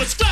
was fun.